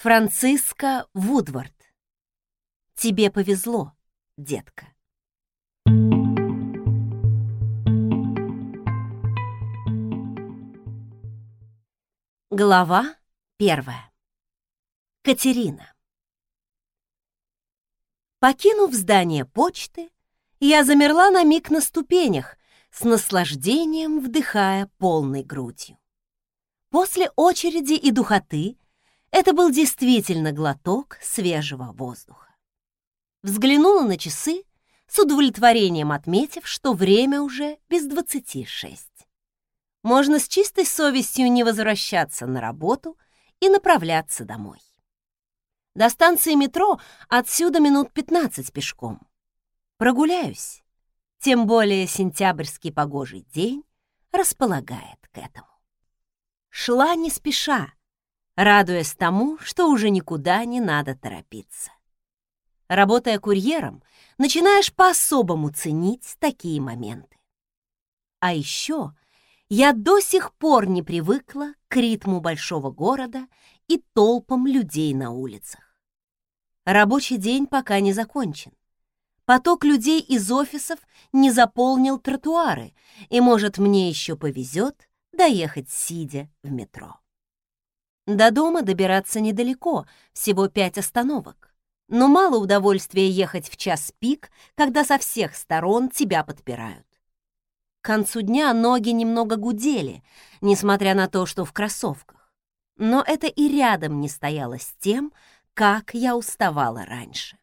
Франциска Вудвард. Тебе повезло, детка. Глава первая. Катерина. Покинув здание почты, я замерла на миг на ступенях, с наслаждением вдыхая полной грудью. После очереди и духоты это был действительно глоток свежего воздуха. Взглянула на часы, с удовлетворением отметив, что время уже без двадцати шесть. Можно с чистой совестью не возвращаться на работу и направляться домой. До станции метро отсюда минут пятнадцать пешком. Прогуляюсь, тем более сентябрьский погожий день располагает к этому. Шла не спеша, радуясь тому, что уже никуда не надо торопиться. Работая курьером, начинаешь по-особому ценить такие моменты. А еще я до сих пор не привыкла к ритму большого города и толпам людей на улицах. Рабочий день пока не закончен. Поток людей из офисов не заполнил тротуары, и, может, мне еще повезет доехать сидя в метро. До дома добираться недалеко, всего пять остановок. Но мало удовольствия ехать в час пик, когда со всех сторон тебя подпирают. К концу дня ноги немного гудели, несмотря на то, что в кроссовках. Но это и рядом не стояло с тем, как я уставала раньше.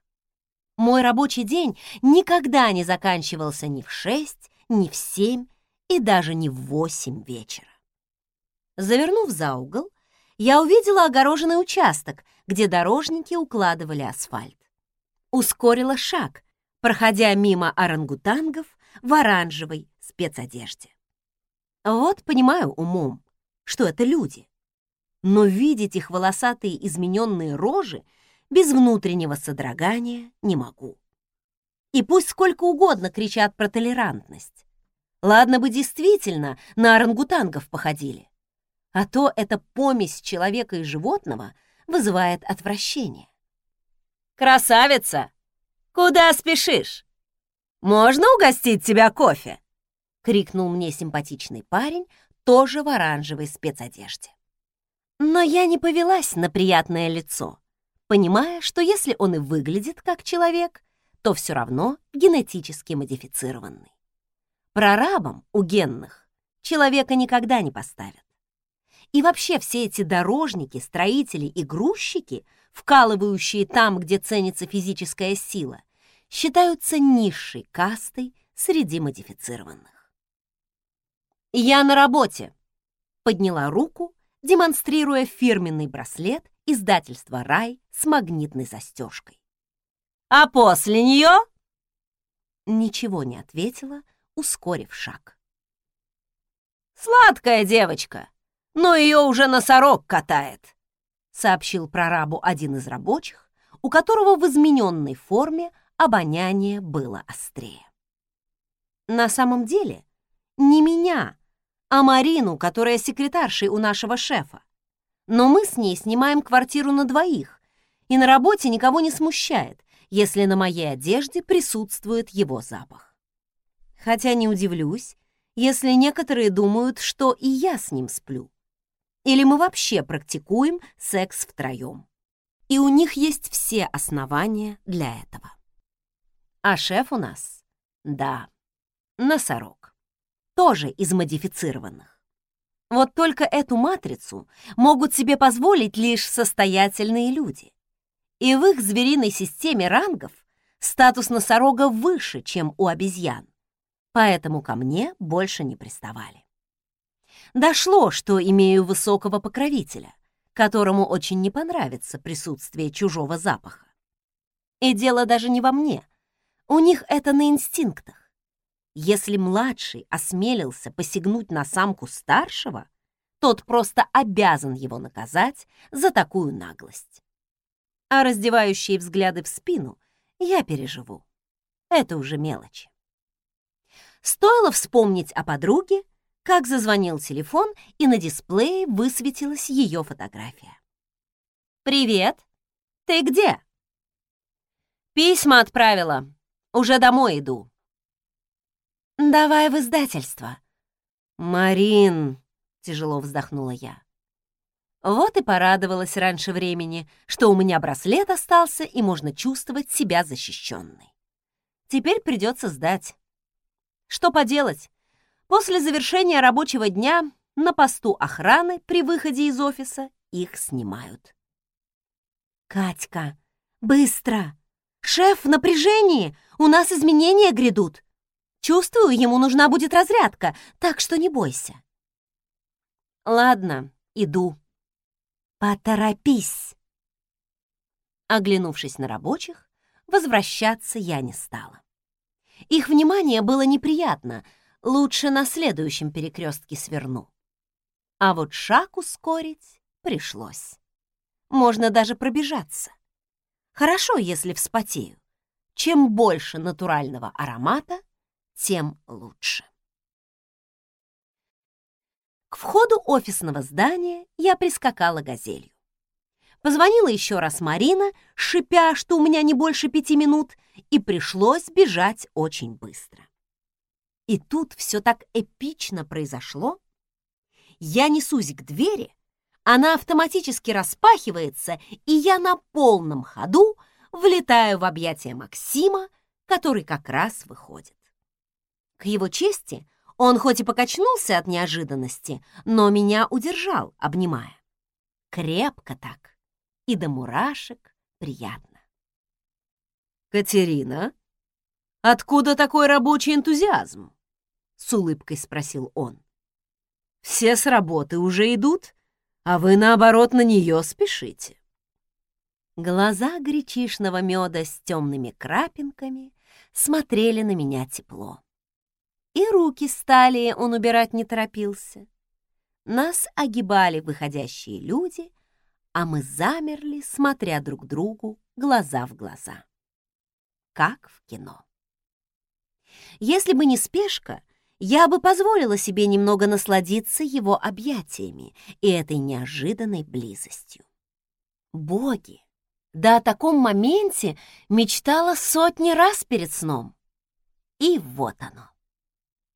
Мой рабочий день никогда не заканчивался ни в шесть, ни в семь и даже не в восемь вечера. Завернув за угол, я увидела огороженный участок, где дорожники укладывали асфальт. Ускорила шаг, проходя мимо орангутангов в оранжевой спецодежде. Вот понимаю умом, что это люди. Но видеть их волосатые измененные рожи без внутреннего содрогания не могу. И пусть сколько угодно кричат про толерантность. Ладно бы действительно на орангутангов походили а то эта помесь человека и животного вызывает отвращение. «Красавица! Куда спешишь? Можно угостить тебя кофе?» — крикнул мне симпатичный парень, тоже в оранжевой спецодежде. Но я не повелась на приятное лицо, понимая, что если он и выглядит как человек, то все равно генетически модифицированный. Прорабом у генных человека никогда не поставят. И вообще все эти дорожники, строители и грузчики, вкалывающие там, где ценится физическая сила, считаются низшей кастой среди модифицированных. «Я на работе!» — подняла руку, демонстрируя фирменный браслет издательства «Рай» с магнитной застежкой. «А после нее?» Ничего не ответила, ускорив шаг. «Сладкая девочка!» Но ее уже носорог катает», — сообщил прорабу один из рабочих, у которого в измененной форме обоняние было острее. На самом деле не меня, а Марину, которая секретаршей у нашего шефа. Но мы с ней снимаем квартиру на двоих, и на работе никого не смущает, если на моей одежде присутствует его запах. Хотя не удивлюсь, если некоторые думают, что и я с ним сплю. Или мы вообще практикуем секс втроем. И у них есть все основания для этого. А шеф у нас, да, носорог. Тоже из модифицированных. Вот только эту матрицу могут себе позволить лишь состоятельные люди. И в их звериной системе рангов статус носорога выше, чем у обезьян. Поэтому ко мне больше не приставали. Дошло, что имею высокого покровителя, которому очень не понравится присутствие чужого запаха. И дело даже не во мне. У них это на инстинктах. Если младший осмелился посягнуть на самку старшего, тот просто обязан его наказать за такую наглость. А раздевающие взгляды в спину я переживу. Это уже мелочи. Стоило вспомнить о подруге, как зазвонил телефон, и на дисплее высветилась ее фотография. «Привет! Ты где?» «Письма отправила. Уже домой иду». «Давай в издательство». «Марин!» — тяжело вздохнула я. Вот и порадовалась раньше времени, что у меня браслет остался и можно чувствовать себя защищенной. Теперь придется сдать. Что поделать? После завершения рабочего дня на посту охраны при выходе из офиса их снимают. «Катька, быстро! Шеф в напряжении! У нас изменения грядут! Чувствую, ему нужна будет разрядка, так что не бойся». «Ладно, иду», «Поторопись!» Оглянувшись на рабочих, возвращаться я не стала. Их внимание было неприятно, лучше на следующем перекрестке сверну. А вот шаг ускорить пришлось. Можно даже пробежаться. Хорошо, если вспотею. Чем больше натурального аромата, тем лучше. К входу офисного здания я прискакала газелью. Позвонила еще раз Марина, шипя, что у меня не больше пяти минут, и пришлось бежать очень быстро. И тут все так эпично произошло. Я несусь к двери, она автоматически распахивается, и я на полном ходу влетаю в объятия Максима, который как раз выходит. К его чести, он хоть и покачнулся от неожиданности, но меня удержал, обнимая. Крепко так. И до мурашек приятно. «Катерина, откуда такой рабочий энтузиазм?» — с улыбкой спросил он. «Все с работы уже идут, а вы, наоборот, на нее спешите». Глаза гречишного меда с темными крапинками смотрели на меня тепло. И руки стали он убирать не торопился. Нас огибали выходящие люди, а мы замерли, смотря друг другу глаза в глаза. Как в кино. Если бы не спешка, я бы позволила себе немного насладиться его объятиями и этой неожиданной близостью. Боги! Да о таком моменте мечтала сотни раз перед сном. И вот оно.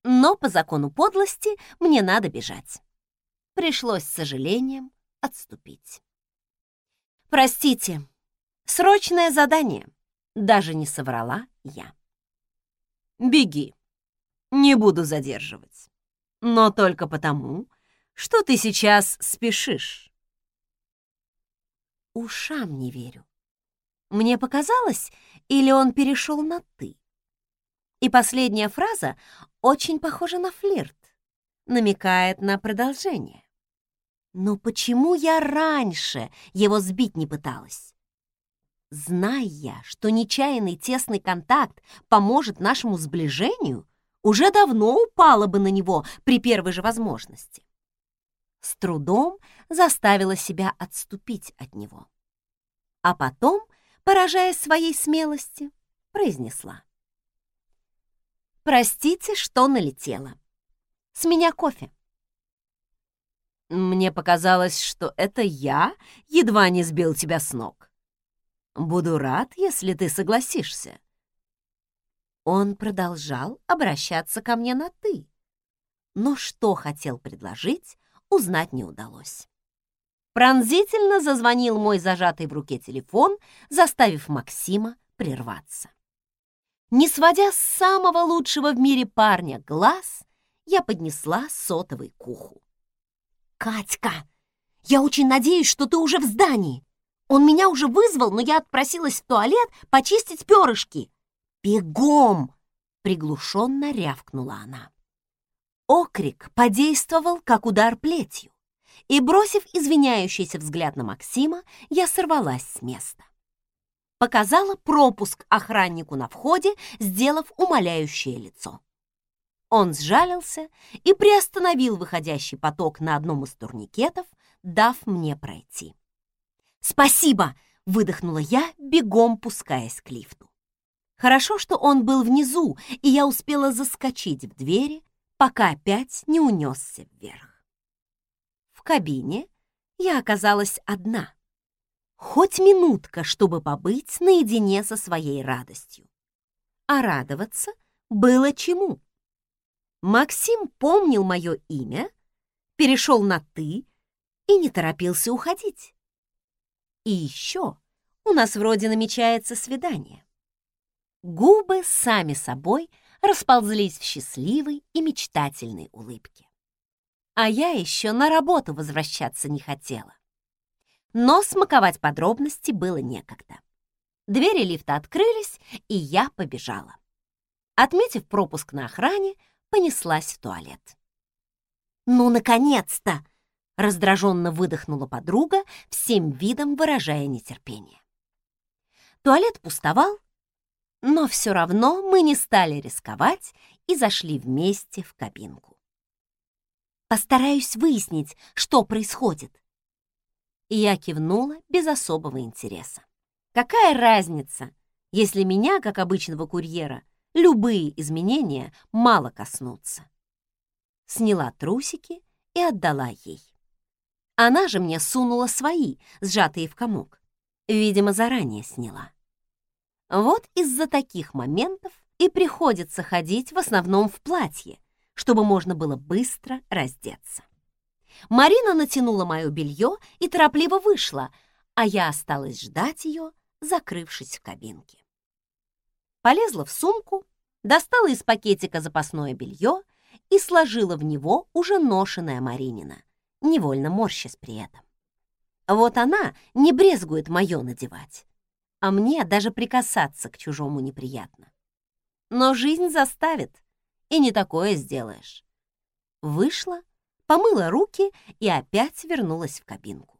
Но по закону подлости мне надо бежать. Пришлось с сожалением отступить. «Простите, срочное задание», — даже не соврала я. «Беги, не буду задерживать. Но только потому, что ты сейчас спешишь». Ушам не верю. Мне показалось, или он перешел на «ты»? И последняя фраза очень похожа на флирт, намекает на продолжение. Но почему я раньше его сбить не пыталась? Зная, что нечаянный тесный контакт поможет нашему сближению, уже давно упала бы на него при первой же возможности. С трудом заставила себя отступить от него. А потом, поражаясь своей смелости, произнесла. Простите, что налетела. С меня кофе. Мне показалось, что это я едва не сбил тебя с ног. Буду рад, если ты согласишься. Он продолжал обращаться ко мне на «ты». Но что хотел предложить, узнать не удалось. Пронзительно зазвонил мой зажатый в руке телефон, заставив Максима прерваться. Не сводя с самого лучшего в мире парня глаз, я поднесла сотовый к уху. «Катька, я очень надеюсь, что ты уже в здании. Он меня уже вызвал, но я отпросилась в туалет почистить перышки. Бегом!» — приглушенно рявкнула она. Окрик подействовал, как удар плетью, и, бросив извиняющийся взгляд на Максима, я сорвалась с места показала пропуск охраннику на входе, сделав умоляющее лицо. Он сжалился и приостановил выходящий поток на одном из турникетов, дав мне пройти. «Спасибо!» — выдохнула я, бегом пускаясь к лифту. Хорошо, что он был внизу, и я успела заскочить в двери, пока опять не унесся вверх. В кабине я оказалась одна — хоть минутка, чтобы побыть наедине со своей радостью. А радоваться было чему? Максим помнил мое имя, перешел на «ты» и не торопился уходить. И еще у нас вроде намечается свидание. Губы сами собой расползлись в счастливой и мечтательной улыбке. А я еще на работу возвращаться не хотела. Но смаковать подробности было некогда. Двери лифта открылись, и я побежала. Отметив пропуск на охране, понеслась в туалет. «Ну, наконец-то!» — раздраженно выдохнула подруга, всем видом выражая нетерпение. Туалет пустовал, но все равно мы не стали рисковать и зашли вместе в кабинку. «Постараюсь выяснить, что происходит». И я кивнула без особого интереса. Какая разница, если меня, как обычного курьера, любые изменения мало коснутся? Сняла трусики и отдала ей. Она же мне сунула свои, сжатые в комок. Видимо, заранее сняла. Вот из-за таких моментов и приходится ходить в основном в платье, чтобы можно было быстро раздеться. Марина натянула мое белье и торопливо вышла, а я осталась ждать ее, закрывшись в кабинке. Полезла в сумку, достала из пакетика запасное белье и сложила в него уже ношенное Маринина, невольно морщась при этом. Вот она не брезгует мое надевать а мне даже прикасаться к чужому неприятно. Но жизнь заставит, и не такое сделаешь. Вышла, помыла руки и опять вернулась в кабинку.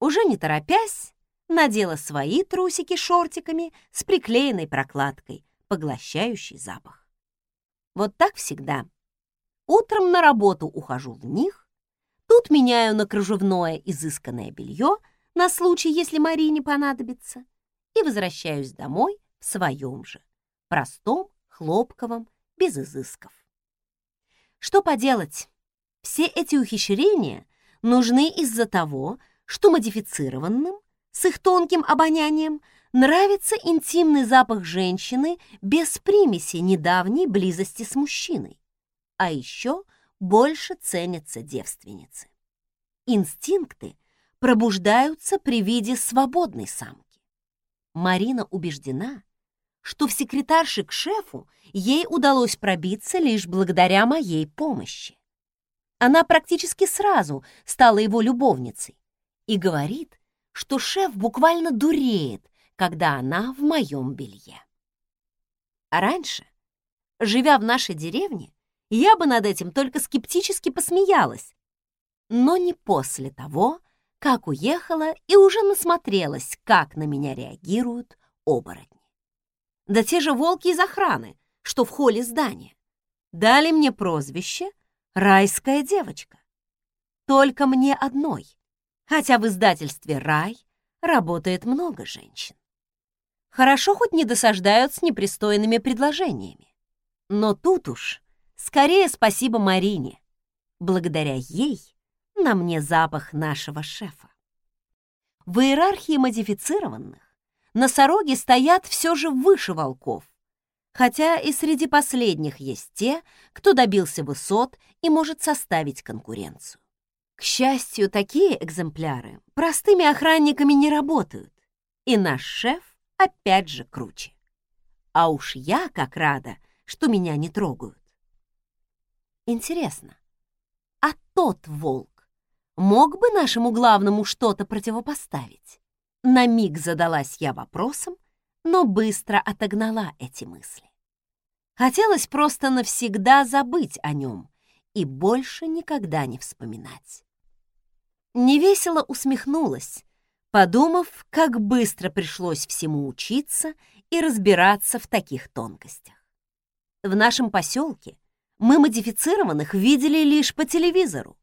Уже не торопясь, надела свои трусики шортиками с приклеенной прокладкой, поглощающей запах. Вот так всегда. Утром на работу ухожу в них, тут меняю на кружевное изысканное белье на случай, если Марине понадобится, и возвращаюсь домой в своем же, простом, хлопковом, без изысков. Что поделать? Все эти ухищрения нужны из-за того, что модифицированным, с их тонким обонянием, нравится интимный запах женщины без примеси недавней близости с мужчиной. А еще больше ценятся девственницы. Инстинкты пробуждаются при виде свободной самки. Марина убеждена, что в секретарше к шефу ей удалось пробиться лишь благодаря моей помощи. Она практически сразу стала его любовницей и говорит, что шеф буквально дуреет, когда она в моем белье. А раньше, живя в нашей деревне, я бы над этим только скептически посмеялась, но не после того, как уехала и уже насмотрелась, как на меня реагируют оборотни. Да те же волки из охраны, что в холле здания, дали мне прозвище «Райская девочка». Только мне одной, хотя в издательстве «Рай» работает много женщин. Хорошо хоть не досаждают с непристойными предложениями. Но тут уж скорее спасибо Марине. Благодаря ей на мне запах нашего шефа. В иерархии модифицированных носороги стоят все же выше волков, хотя и среди последних есть те, кто добился высот и может составить конкуренцию. К счастью, такие экземпляры простыми охранниками не работают, и наш шеф опять же круче. А уж я как рада, что меня не трогают. Интересно, а тот волк, мог бы нашему главному что-то противопоставить? На миг задалась я вопросом, но быстро отогнала эти мысли. Хотелось просто навсегда забыть о нем и больше никогда не вспоминать. Невесело усмехнулась, подумав, как быстро пришлось всему учиться и разбираться в таких тонкостях. В нашем поселке мы модифицированных видели лишь по телевизору,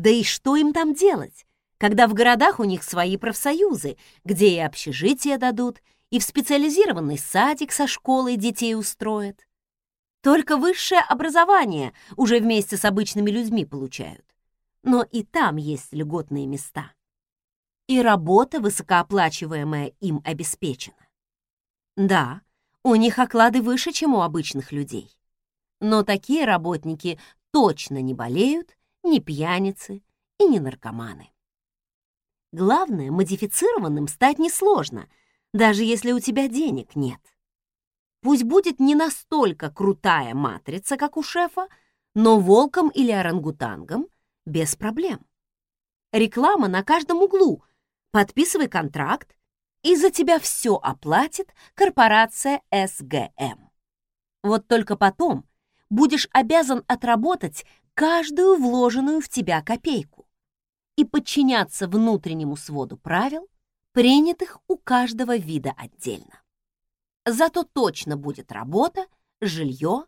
да и что им там делать, когда в городах у них свои профсоюзы, где и общежитие дадут, и в специализированный садик со школой детей устроят? Только высшее образование уже вместе с обычными людьми получают. Но и там есть льготные места. и работа, высокооплачиваемая им, обеспечена. Да, у них оклады выше, чем у обычных людей. Но такие работники точно не болеют, не пьяницы и не наркоманы. Главное, модифицированным стать несложно, даже если у тебя денег нет. Пусть будет не настолько крутая матрица, как у шефа, но волком или орангутангом без проблем. Реклама на каждом углу. Подписывай контракт, и за тебя все оплатит корпорация СГМ. Вот только потом будешь обязан отработать каждую вложенную в тебя копейку и подчиняться внутреннему своду правил, принятых у каждого вида отдельно. Зато точно будет работа, жилье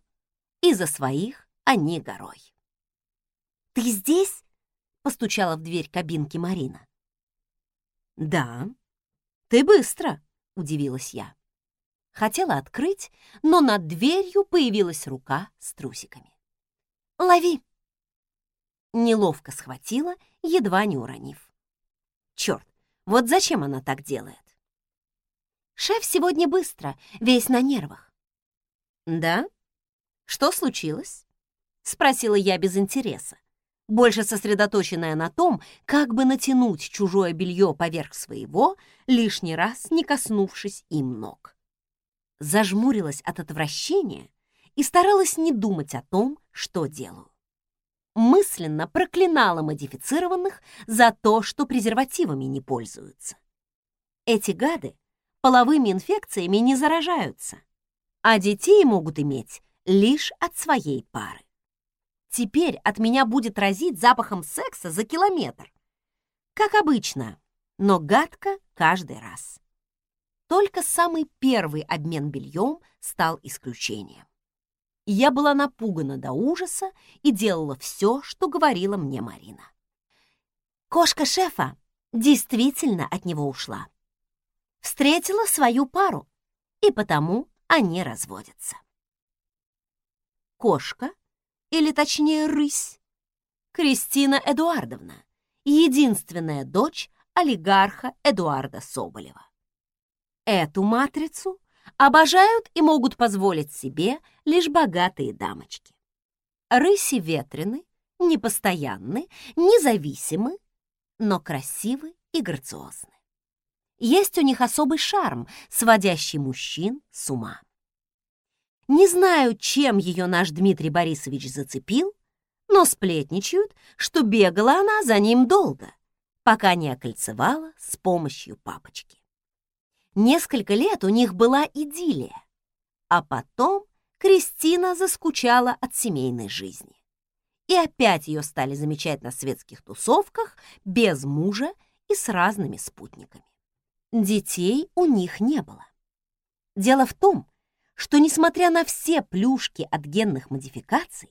и за своих, а не горой. «Ты здесь?» — постучала в дверь кабинки Марина. «Да. Ты быстро», — удивилась я. Хотела открыть, но над дверью появилась рука с трусиками. «Лови!» Неловко схватила, едва не уронив. Черт, вот зачем она так делает? Шеф сегодня быстро, весь на нервах. Да? Что случилось? Спросила я без интереса, больше сосредоточенная на том, как бы натянуть чужое белье поверх своего, лишний раз не коснувшись им ног. Зажмурилась от отвращения и старалась не думать о том, что делаю мысленно проклинала модифицированных за то, что презервативами не пользуются. Эти гады половыми инфекциями не заражаются, а детей могут иметь лишь от своей пары. Теперь от меня будет разить запахом секса за километр. Как обычно, но гадко каждый раз. Только самый первый обмен бельем стал исключением. Я была напугана до ужаса и делала все, что говорила мне Марина. Кошка шефа действительно от него ушла. Встретила свою пару, и потому они разводятся. Кошка, или точнее рысь, Кристина Эдуардовна, единственная дочь олигарха Эдуарда Соболева. Эту матрицу обожают и могут позволить себе лишь богатые дамочки. Рыси ветрены, непостоянны, независимы, но красивы и грациозны. Есть у них особый шарм, сводящий мужчин с ума. Не знаю, чем ее наш Дмитрий Борисович зацепил, но сплетничают, что бегала она за ним долго, пока не окольцевала с помощью папочки. Несколько лет у них была идиллия, а потом Кристина заскучала от семейной жизни. И опять ее стали замечать на светских тусовках без мужа и с разными спутниками. Детей у них не было. Дело в том, что, несмотря на все плюшки от генных модификаций,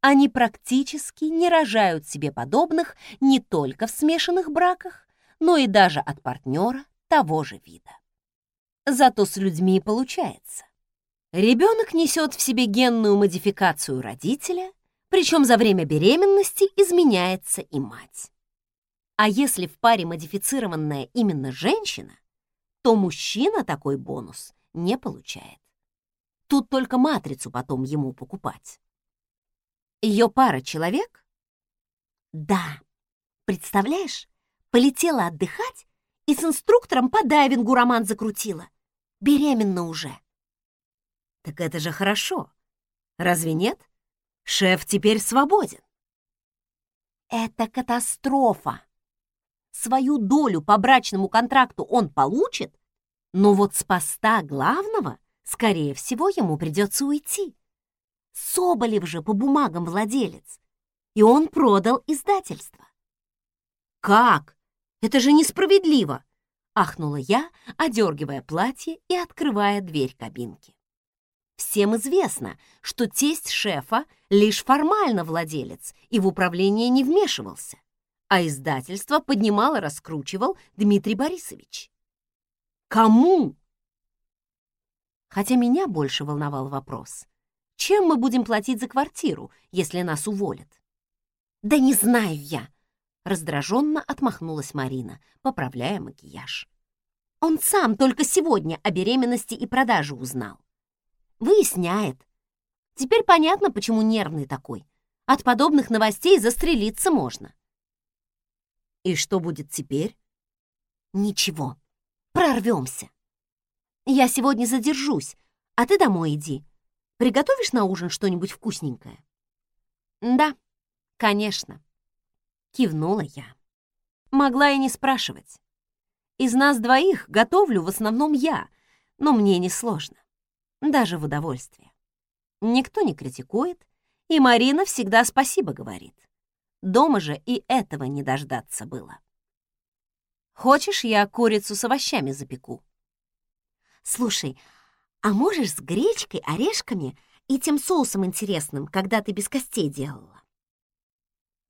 они практически не рожают себе подобных не только в смешанных браках, но и даже от партнера того же вида. Зато с людьми получается. Ребенок несет в себе генную модификацию родителя, причем за время беременности изменяется и мать. А если в паре модифицированная именно женщина, то мужчина такой бонус не получает. Тут только матрицу потом ему покупать. Ее пара человек? Да. Представляешь, полетела отдыхать и с инструктором по дайвингу роман закрутила. Беременна уже. Так это же хорошо. Разве нет? Шеф теперь свободен. Это катастрофа. Свою долю по брачному контракту он получит, но вот с поста главного, скорее всего, ему придется уйти. Соболев же по бумагам владелец, и он продал издательство. Как? Это же несправедливо!» — ахнула я, одергивая платье и открывая дверь кабинки. Всем известно, что тесть шефа лишь формально владелец и в управление не вмешивался, а издательство поднимал и раскручивал Дмитрий Борисович. Кому? Хотя меня больше волновал вопрос, чем мы будем платить за квартиру, если нас уволят? Да не знаю я, Раздраженно отмахнулась Марина, поправляя макияж. Он сам только сегодня о беременности и продаже узнал. Выясняет. Теперь понятно, почему нервный такой. От подобных новостей застрелиться можно. И что будет теперь? Ничего. Прорвемся. Я сегодня задержусь, а ты домой иди. Приготовишь на ужин что-нибудь вкусненькое? Да, конечно. Кивнула я. Могла и не спрашивать. Из нас двоих готовлю в основном я, но мне не сложно. Даже в удовольствие. Никто не критикует, и Марина всегда спасибо говорит. Дома же и этого не дождаться было. Хочешь, я курицу с овощами запеку? Слушай, а можешь с гречкой, орешками и тем соусом интересным, когда ты без костей делала?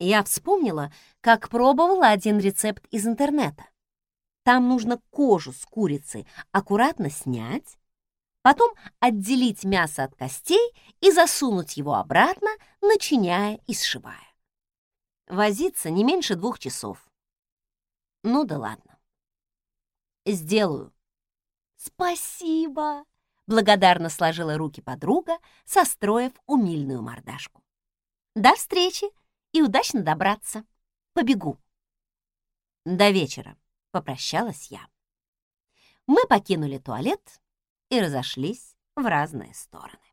Я вспомнила, как пробовала один рецепт из интернета. Там нужно кожу с курицы аккуратно снять, потом отделить мясо от костей и засунуть его обратно, начиняя и сшивая. Возиться не меньше двух часов. Ну да ладно. Сделаю. Спасибо, благодарно сложила руки подруга, состроив умильную мордашку. До встречи! И удачно добраться. Побегу. До вечера, попрощалась я. Мы покинули туалет и разошлись в разные стороны.